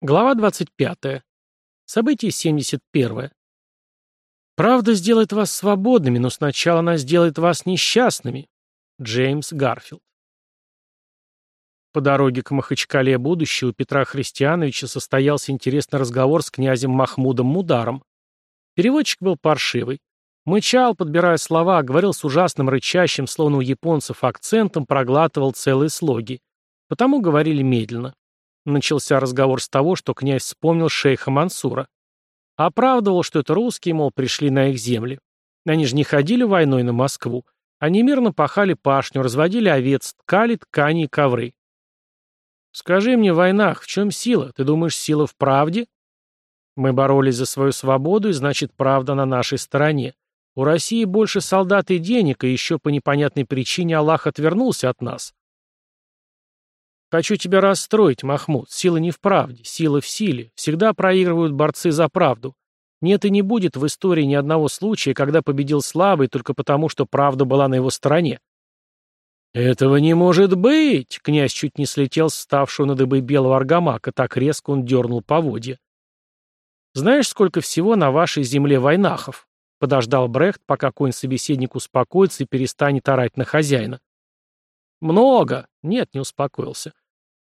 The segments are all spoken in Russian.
Глава 25. Событие 71. Правда сделает вас свободными, но сначала она сделает вас несчастными. Джеймс Гарфилд. По дороге к Махачкале будущего Петра Христиановича состоялся интересный разговор с князем Махмудом Мударом. Переводчик был паршивый. Мычал, подбирая слова, говорил с ужасным рычащим, словно у японцев, акцентом, проглатывал целые слоги. Потому говорили медленно. Начался разговор с того, что князь вспомнил шейха Мансура. Оправдывал, что это русские, мол, пришли на их земли. Они же не ходили войной на Москву. Они мирно пахали пашню, разводили овец, ткали ткани и ковры. «Скажи мне, в войнах, в чем сила? Ты думаешь, сила в правде?» «Мы боролись за свою свободу, и значит, правда на нашей стороне. У России больше солдат и денег, и еще по непонятной причине Аллах отвернулся от нас. Хочу тебя расстроить, Махмуд. Сила не в правде, сила в силе. Всегда проигрывают борцы за правду. Нет и не будет в истории ни одного случая, когда победил слабый только потому, что правда была на его стороне. «Этого не может быть!» — князь чуть не слетел с ставшего на дыбы белого аргамака, так резко он дернул поводья. «Знаешь, сколько всего на вашей земле войнахов?» — подождал Брехт, пока конь-собеседник успокоится и перестанет орать на хозяина. «Много!» — нет, не успокоился.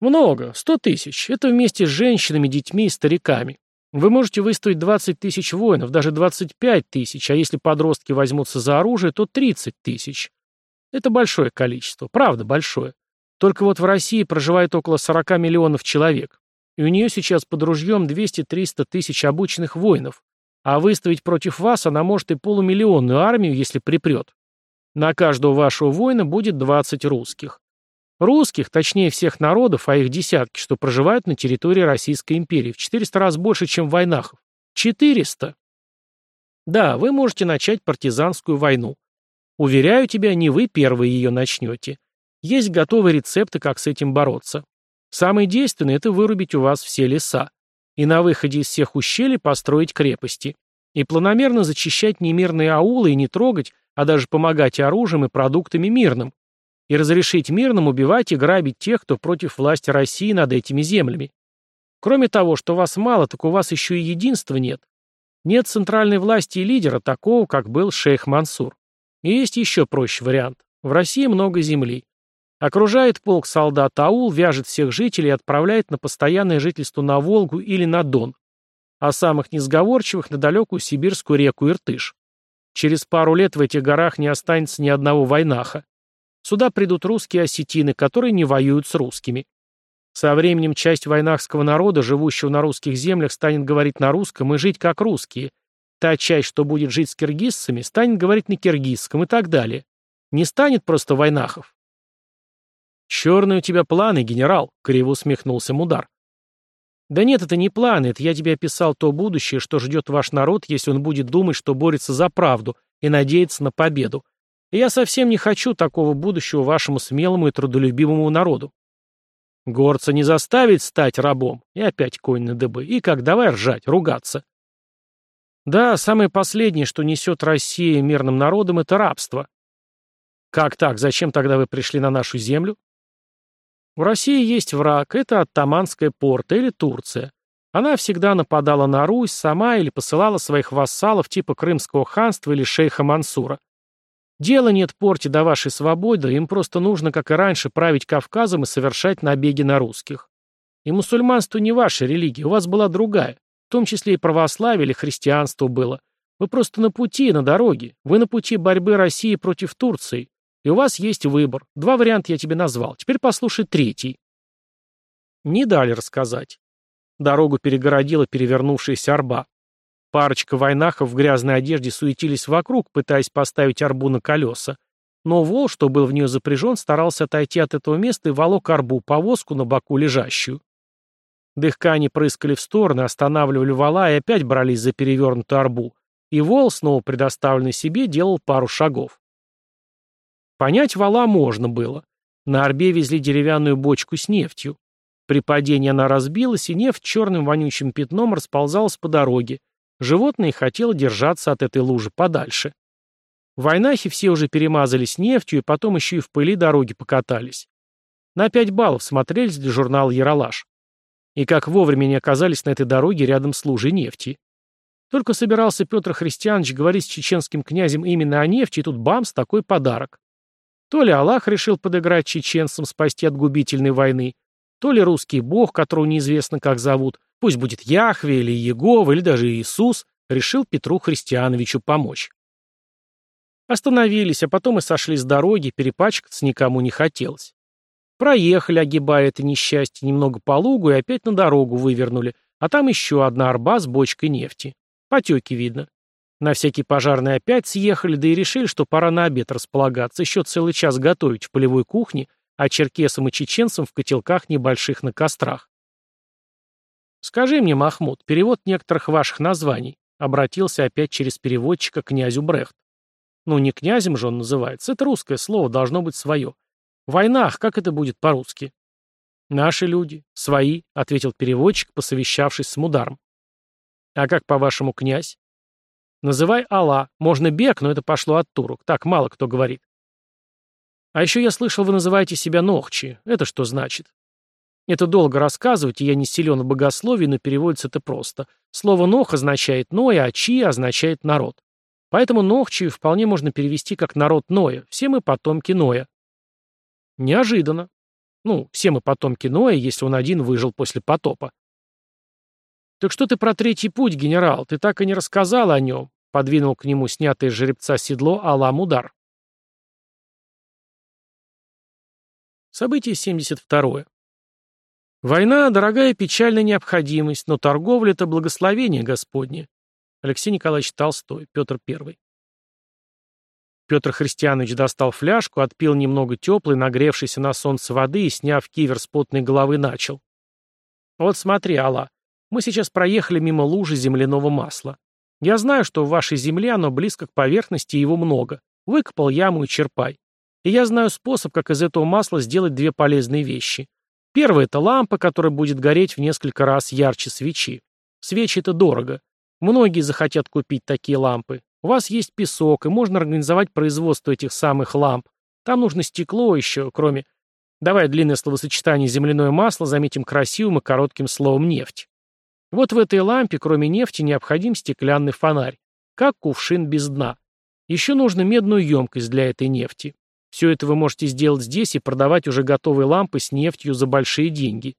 Много, сто тысяч. Это вместе с женщинами, детьми и стариками. Вы можете выставить 20 тысяч воинов, даже 25 тысяч, а если подростки возьмутся за оружие, то 30 тысяч. Это большое количество, правда большое. Только вот в России проживает около 40 миллионов человек, и у нее сейчас под ружьем 200-300 тысяч обученных воинов, а выставить против вас она может и полумиллионную армию, если припрет. На каждого вашего воина будет 20 русских. Русских, точнее всех народов, а их десятки, что проживают на территории Российской империи, в 400 раз больше, чем войнахов. 400! Да, вы можете начать партизанскую войну. Уверяю тебя, не вы первые ее начнете. Есть готовые рецепты, как с этим бороться. Самый действенный – это вырубить у вас все леса. И на выходе из всех ущелий построить крепости. И планомерно зачищать немирные аулы и не трогать, а даже помогать оружием и продуктами мирным и разрешить мирным убивать и грабить тех, кто против власти России над этими землями. Кроме того, что вас мало, так у вас еще и единства нет. Нет центральной власти и лидера, такого, как был шейх Мансур. И есть еще проще вариант. В России много земли. Окружает полк солдат аул, вяжет всех жителей и отправляет на постоянное жительство на Волгу или на Дон, а самых несговорчивых на далекую сибирскую реку Иртыш. Через пару лет в этих горах не останется ни одного войнаха. Сюда придут русские осетины, которые не воюют с русскими. Со временем часть войнахского народа, живущего на русских землях, станет говорить на русском и жить как русские. Та часть, что будет жить с киргизцами, станет говорить на киргизском и так далее. Не станет просто войнахов. «Черные у тебя планы, генерал», — криво усмехнулся Мудар. «Да нет, это не планы, это я тебе описал то будущее, что ждет ваш народ, если он будет думать, что борется за правду и надеется на победу. Я совсем не хочу такого будущего вашему смелому и трудолюбивому народу. Горца не заставить стать рабом. И опять конь на дыбы. И как давай ржать, ругаться. Да, самое последнее, что несет Россия мирным народам, это рабство. Как так? Зачем тогда вы пришли на нашу землю? В России есть враг, это Оттаманская порта или Турция. Она всегда нападала на Русь сама или посылала своих вассалов типа Крымского ханства или шейха Мансура. Дело нет порте до вашей свободы, им просто нужно, как и раньше, править Кавказом и совершать набеги на русских. И мусульманство не ваша религия, у вас была другая, в том числе и православие или христианство было. Вы просто на пути, на дороге. Вы на пути борьбы России против Турции. И у вас есть выбор. Два варианта я тебе назвал. Теперь послушай третий. Не дали рассказать. Дорогу перегородила перевернувшаяся арба. Парочка войнахов в грязной одежде суетились вокруг, пытаясь поставить арбу на колеса. Но вол, что был в нее запряжен, старался отойти от этого места и волок арбу, повозку на боку лежащую. Дыхкани прыскали в стороны, останавливали вала и опять брались за перевернутую арбу. И вол, снова предоставленный себе, делал пару шагов. Понять вала можно было. На арбе везли деревянную бочку с нефтью. При падении она разбилась, и нефть черным вонючим пятном расползалась по дороге, Животное хотело держаться от этой лужи подальше. В войнахе все уже перемазались нефтью и потом еще и в пыли дороги покатались. На пять баллов смотрелись для журнала «Яралаш». И как вовремя не оказались на этой дороге рядом с лужей нефти. Только собирался Петр Христианович говорить с чеченским князем именно о нефти, и тут бамс, такой подарок. То ли Аллах решил подыграть чеченцам, спасти от губительной войны, то ли русский бог, которого неизвестно как зовут, пусть будет Яхве или Егова, или даже Иисус, решил Петру Христиановичу помочь. Остановились, а потом и сошли с дороги, перепачкаться никому не хотелось. Проехали, огибая это несчастье, немного по лугу и опять на дорогу вывернули, а там еще одна арба с бочкой нефти. Потеки видно. На всякий пожарный опять съехали, да и решили, что пора на обед располагаться, еще целый час готовить в полевой кухне, а черкесам и чеченцам в котелках небольших на кострах. «Скажи мне, Махмуд, перевод некоторых ваших названий», обратился опять через переводчика князю Брехт. Ну, не князем же он называется, это русское слово, должно быть свое. Войнах, как это будет по-русски? Наши люди, свои, ответил переводчик, посовещавшись с Мударом. А как по-вашему, князь? Называй Алла. Можно бег, но это пошло от турок. Так мало кто говорит. А еще я слышал, вы называете себя Нохчи. Это что значит? Это долго рассказывать, и я не силен в богословии, но переводится это просто. Слово «нох» означает «ноя», а «чи» означает «народ». Поэтому Нохчию вполне можно перевести как «народ Ноя». Все мы потомки Ноя. Неожиданно. Ну, все мы потомки Ноя, если он один выжил после потопа. «Так что ты про третий путь, генерал? Ты так и не рассказал о нем», — подвинул к нему снятое с жеребца седло Алам Удар. Событие 72. Война — дорогая печальная необходимость, но торговля — это благословение Господне. Алексей Николаевич Толстой, Петр I. Петр Христианович достал фляжку, отпил немного теплой, нагревшейся на солнце воды и, сняв кивер с потной головы, начал. «Вот смотри, Алла, мы сейчас проехали мимо лужи земляного масла. Я знаю, что в вашей земле оно близко к поверхности и его много. Выкопал яму и черпай. И я знаю способ, как из этого масла сделать две полезные вещи. Первое – это лампа, которая будет гореть в несколько раз ярче свечи. Свечи – это дорого. Многие захотят купить такие лампы. У вас есть песок, и можно организовать производство этих самых ламп. Там нужно стекло еще, кроме... Давай длинное словосочетание «земляное масло» заметим красивым и коротким словом «нефть». Вот в этой лампе, кроме нефти, необходим стеклянный фонарь, как кувшин без дна. Еще нужно медную емкость для этой нефти. Все это вы можете сделать здесь и продавать уже готовые лампы с нефтью за большие деньги.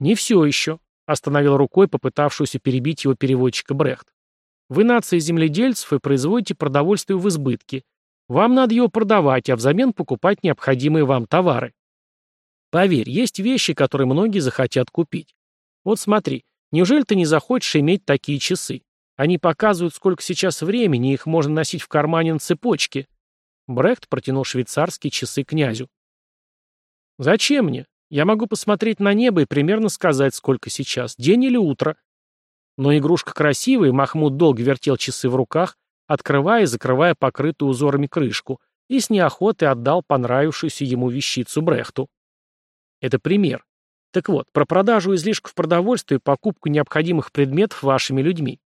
Не все еще, остановил рукой попытавшуюся перебить его переводчика Брехт. Вы нация земледельцев и производите продовольствие в избытке. Вам надо его продавать, а взамен покупать необходимые вам товары. Поверь, есть вещи, которые многие захотят купить. Вот смотри, Неужели ты не захочешь иметь такие часы? Они показывают, сколько сейчас времени, их можно носить в кармане на цепочке. Брехт протянул швейцарские часы князю. Зачем мне? Я могу посмотреть на небо и примерно сказать, сколько сейчас, день или утро. Но игрушка красивая, Махмуд долго вертел часы в руках, открывая и закрывая покрытую узорами крышку, и с неохотой отдал понравившуюся ему вещицу Брехту. Это пример. Так вот, про продажу излишков продовольствия и покупку необходимых предметов вашими людьми.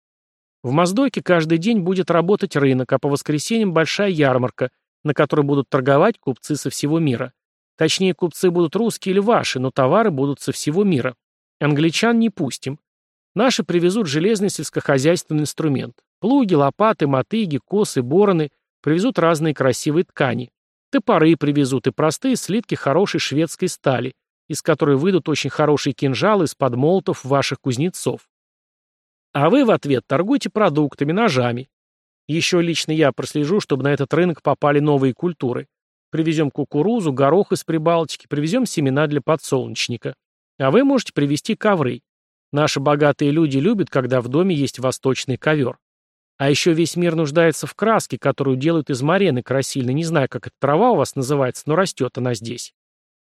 В Моздоке каждый день будет работать рынок, а по воскресеньям большая ярмарка, на которой будут торговать купцы со всего мира. Точнее, купцы будут русские или ваши, но товары будут со всего мира. Англичан не пустим. Наши привезут железный сельскохозяйственный инструмент. Плуги, лопаты, мотыги, косы, бороны. Привезут разные красивые ткани. Топоры привезут и простые слитки хорошей шведской стали из которой выйдут очень хорошие кинжалы из-под молотов ваших кузнецов. А вы в ответ торгуйте продуктами, ножами. Еще лично я прослежу, чтобы на этот рынок попали новые культуры. Привезем кукурузу, горох из Прибалтики, привезем семена для подсолнечника. А вы можете привезти ковры. Наши богатые люди любят, когда в доме есть восточный ковер. А еще весь мир нуждается в краске, которую делают из марены красильной. Не знаю, как эта трава у вас называется, но растет она здесь.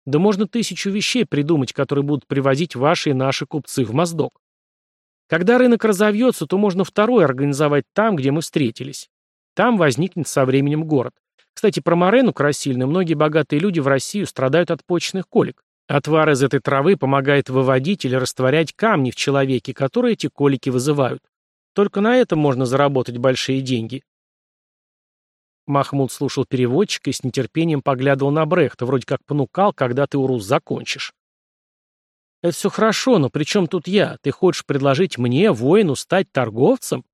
Да можно тысячу вещей придумать, которые будут привозить ваши и наши купцы в Моздок. Когда рынок разовьется, то можно второй организовать там, где мы встретились. Там возникнет со временем город. Кстати, про морену красильную многие богатые люди в Россию страдают от почечных колик. Отвар из этой травы помогает выводить или растворять камни в человеке, которые эти колики вызывают. Только на этом можно заработать большие деньги. Махмуд слушал переводчика и с нетерпением поглядывал на Брехта, вроде как понукал, когда ты, Урус, закончишь. Это все хорошо, но при чем тут я? Ты хочешь предложить мне, воину, стать торговцем?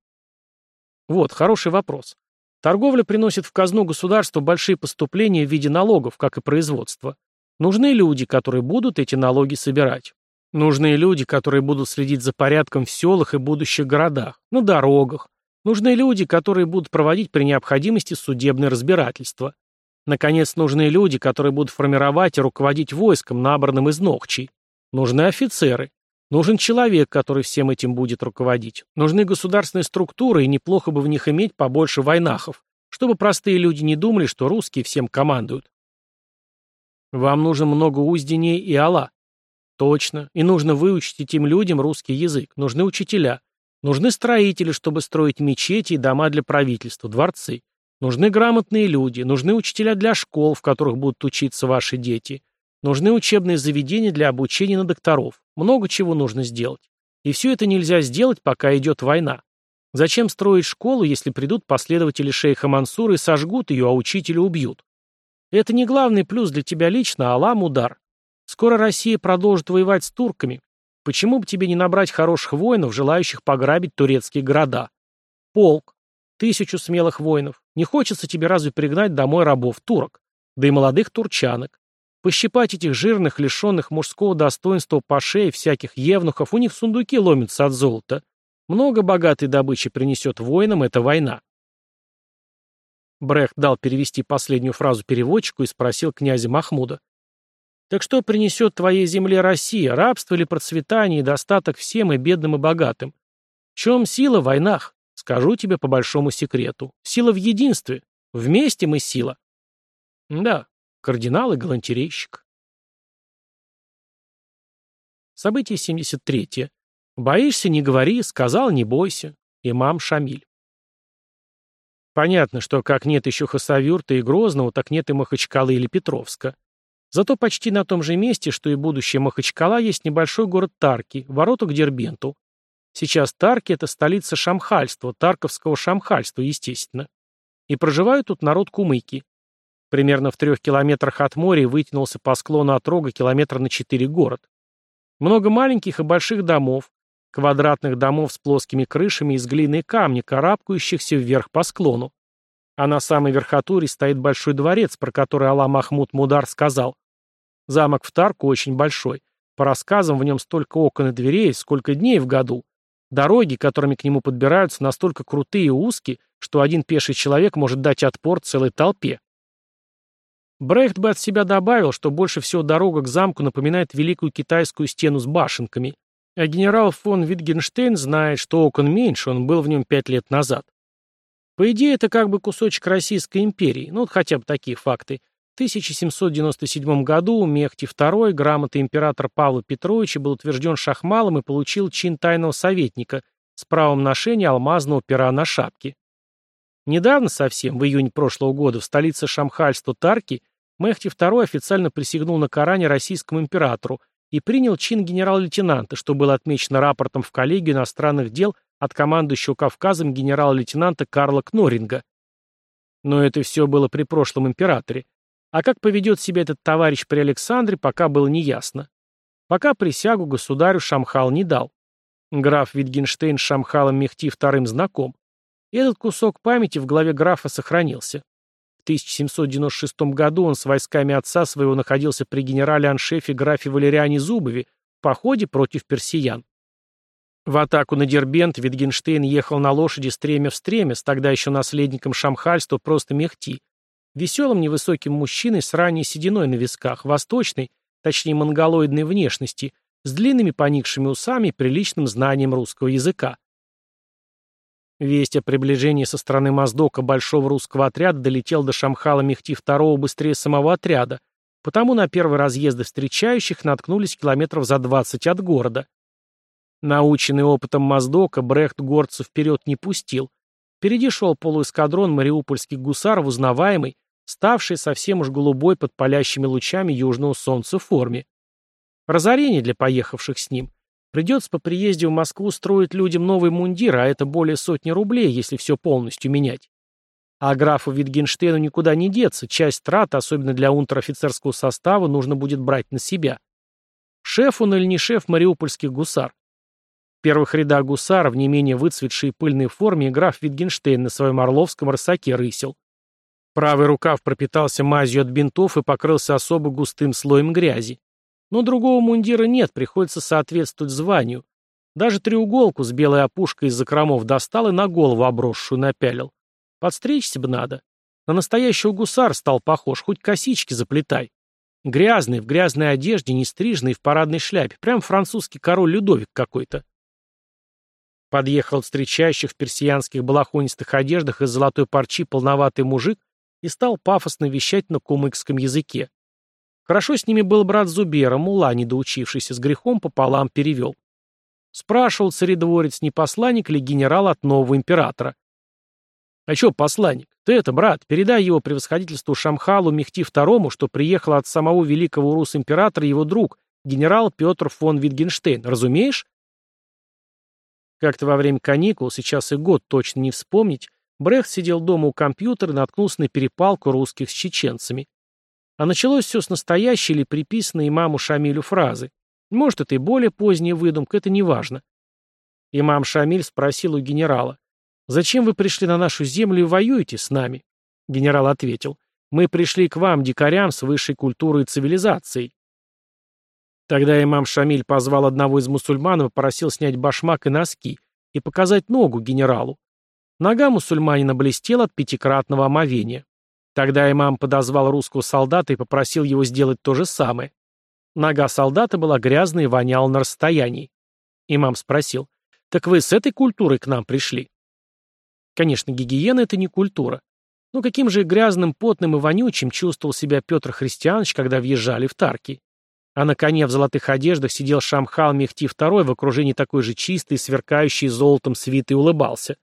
Вот, хороший вопрос. Торговля приносит в казну государства большие поступления в виде налогов, как и производство. Нужны люди, которые будут эти налоги собирать. Нужны люди, которые будут следить за порядком в селах и будущих городах, на дорогах. Нужны люди, которые будут проводить при необходимости судебное разбирательство. Наконец, нужны люди, которые будут формировать и руководить войском, набранным из Ногчей. Нужны офицеры. Нужен человек, который всем этим будет руководить. Нужны государственные структуры, и неплохо бы в них иметь побольше войнахов, чтобы простые люди не думали, что русские всем командуют. Вам нужно много узденей и ала. Точно. И нужно выучить этим людям русский язык. Нужны учителя. Нужны строители, чтобы строить мечети и дома для правительства, дворцы. Нужны грамотные люди. Нужны учителя для школ, в которых будут учиться ваши дети. Нужны учебные заведения для обучения на докторов. Много чего нужно сделать. И все это нельзя сделать, пока идет война. Зачем строить школу, если придут последователи шейха Мансура и сожгут ее, а учителя убьют? Это не главный плюс для тебя лично, а лам удар. Скоро Россия продолжит воевать с турками. Почему бы тебе не набрать хороших воинов, желающих пограбить турецкие города? Полк. Тысячу смелых воинов. Не хочется тебе разве пригнать домой рабов турок? Да и молодых турчанок. Пощипать этих жирных, лишенных мужского достоинства пашей, всяких евнухов, у них сундуки ломятся от золота. Много богатой добычи принесет воинам эта война. Брехт дал перевести последнюю фразу переводчику и спросил князя Махмуда. «Так что принесет твоей земле Россия, рабство или процветание и достаток всем и бедным и богатым? В чем сила в войнах? Скажу тебе по большому секрету. Сила в единстве. Вместе мы сила». «Да, Кардинал и галантерейщик. Событие 73. Боишься, не говори, сказал, не бойся. Имам Шамиль. Понятно, что как нет еще Хасавюрта и Грозного, так нет и Махачкалы или Петровска. Зато почти на том же месте, что и будущее Махачкала, есть небольшой город Тарки, ворота к Дербенту. Сейчас Тарки – это столица шамхальства, тарковского шамхальства, естественно. И проживают тут народ кумыки. Примерно в трех километрах от моря вытянулся по склону отрога километра на четыре город. Много маленьких и больших домов, квадратных домов с плоскими крышами из глины и камня, карабкающихся вверх по склону. А на самой верхотуре стоит большой дворец, про который Алла Махмуд Мудар сказал. Замок в Тарку очень большой. По рассказам, в нем столько окон и дверей, сколько дней в году. Дороги, которыми к нему подбираются, настолько крутые и узкие, что один пеший человек может дать отпор целой толпе. Брехт бы от себя добавил, что больше всего дорога к замку напоминает великую китайскую стену с башенками, а генерал фон Витгенштейн знает, что окон меньше, он был в нем пять лет назад. По идее, это как бы кусочек Российской империи, ну вот хотя бы такие факты. В 1797 году Мехти II, грамота императора Павла Петровича, был утвержден шахмалом и получил чин тайного советника с правом ношения алмазного пера на шапке. Недавно совсем, в июне прошлого года, в столице шамхальства Тарки, Мехти II официально присягнул на Коране российскому императору и принял чин генерал-лейтенанта, что было отмечено рапортом в коллегию иностранных дел от командующего Кавказом генерала-лейтенанта Карла Кноринга. Но это все было при прошлом императоре. А как поведет себя этот товарищ при Александре, пока было неясно. Пока присягу государю Шамхал не дал. Граф Витгенштейн с Шамхалом Мехти II знаком. Этот кусок памяти в голове графа сохранился. В 1796 году он с войсками отца своего находился при генерале-аншефе графе Валериане Зубове в походе против персиян. В атаку на Дербент Витгенштейн ехал на лошади стремя в стремя с тогда еще наследником шамхальства просто Мехти, веселым невысоким мужчиной с ранней сединой на висках, восточной, точнее монголоидной внешности, с длинными поникшими усами и приличным знанием русского языка. Весть о приближении со стороны Моздока большого русского отряда долетел до Шамхала Мехти II быстрее самого отряда, потому на первые разъезды встречающих наткнулись километров за 20 от города. Наученный опытом Моздока, Брехт горцев вперед не пустил. Впереди шел полуэскадрон мариупольских гусаров, узнаваемый, ставший совсем уж голубой под палящими лучами южного солнца в форме. Разорение для поехавших с ним, Придется по приезде в Москву строить людям новый мундир, а это более сотни рублей, если все полностью менять. А графу Витгенштейну никуда не деться, часть трат, особенно для унтер-офицерского состава, нужно будет брать на себя. Шеф он или не шеф мариупольских гусар? В первых рядах гусаров, в не менее выцветшей пыльной форме, граф Витгенштейн на своем орловском рысаке рысил. Правый рукав пропитался мазью от бинтов и покрылся особо густым слоем грязи. Но другого мундира нет, приходится соответствовать званию. Даже треуголку с белой опушкой из закромов достал и на голову обросшую напялил. Подстричься бы надо. На настоящего гусар стал похож, хоть косички заплетай. Грязный, в грязной одежде, не стрижный, в парадной шляпе. Прям французский король Людовик какой-то. Подъехал встречающих в персиянских балахонистых одеждах из золотой парчи полноватый мужик и стал пафосно вещать на кумыкском языке. Хорошо с ними был брат Зубера, мула, недоучившийся, с грехом пополам перевел. Спрашивал царедворец, не посланник ли генерал от нового императора. «А чё, посланник? Ты это, брат, передай его превосходительству Шамхалу Мехти II, что приехал от самого великого урус-императора его друг, генерал Петр фон Витгенштейн. Разумеешь?» Как-то во время каникул, сейчас и год точно не вспомнить, Брехт сидел дома у компьютера и наткнулся на перепалку русских с чеченцами. А началось все с настоящей или приписанной имаму Шамилю фразы. Может, это и более поздняя выдумка, это не важно. Имам Шамиль спросил у генерала, «Зачем вы пришли на нашу землю и воюете с нами?» Генерал ответил, «Мы пришли к вам, дикарям, с высшей культурой и цивилизацией». Тогда имам Шамиль позвал одного из мусульман и попросил снять башмак и носки и показать ногу генералу. Нога мусульманина блестела от пятикратного омовения. Тогда имам подозвал русского солдата и попросил его сделать то же самое. Нога солдата была грязной и воняла на расстоянии. Имам спросил, «Так вы с этой культурой к нам пришли?» Конечно, гигиена — это не культура. Но каким же грязным, потным и вонючим чувствовал себя Петр Христианович, когда въезжали в Тарки? А на коне в золотых одеждах сидел Шамхал Мехти II в окружении такой же чистой, сверкающей золотом свиты и улыбался.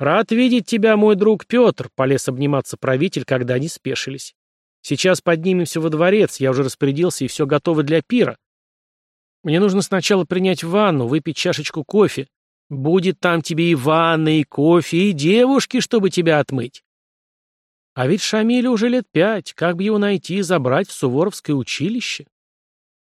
«Рад видеть тебя, мой друг Петр», — полез обниматься правитель, когда они спешились. «Сейчас поднимемся во дворец, я уже распорядился, и все готово для пира. Мне нужно сначала принять ванну, выпить чашечку кофе. Будет там тебе и ванна, и кофе, и девушки, чтобы тебя отмыть». А ведь Шамилю уже лет пять, как бы его найти и забрать в Суворовское училище?